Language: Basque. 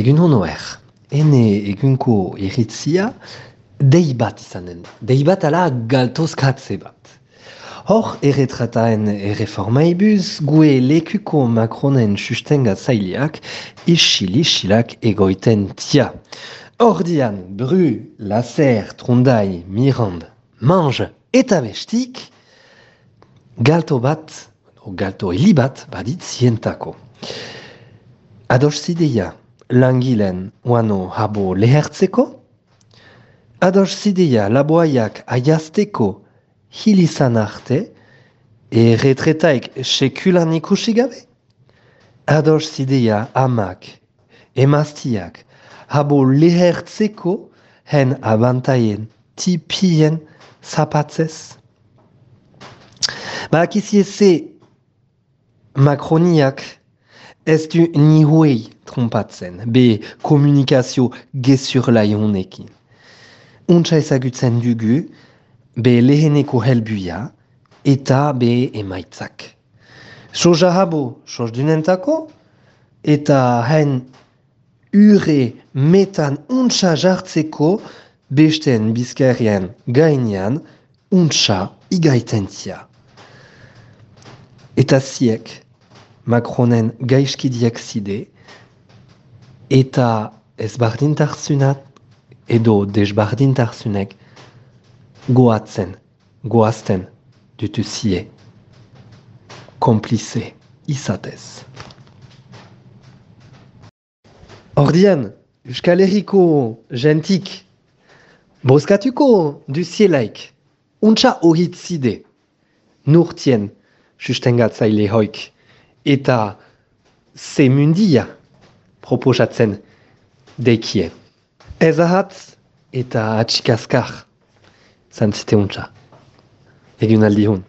Egun honoer, ene egunko iritzia, dei bat izanen da. Dei bat ala galtozkatze bat. Hor erretrataen erreformaibuz, gue lekuko Macronen egoiten tia. Ordian, bru, laser, trondai, mirand, mange eta bestik, galto bat, o galto badit zientako. Ados langilen oano habo lehertzeko, ados zideia laboaiak aiazteko hilizan arte, e retretaik sekulan ikusi gabe? Ados zideia amak, emaztiak, habo lehertzeko hen abantaien tipien zapatzez? Ba, akizie ze Macroniak ez du nihuei trompatzen, be komunikazio gezurlai honekin. Untsa ezagutzen dugu, be leheneko helbuia eta be emaitzak. Soja habo, soz dunentako, eta hen ure metan untsa jartzeko besten bizkarien gainean untsa igaitentzia. Eta ziek, Macronen gaizkidiak zide, eta ez bardintarzunat edo desbardintarzunek goatzen, goazten dutuzie, komplize izatez. Ordian, Euskal Herriko gentik, bozkatuko duzielaik, untsa horitzide, nurtien sustengatzaile hoik, eta ze mundia proposatzen deikie. Ez ahatz eta atxikazkar zantzite untsa. Egun aldi hun.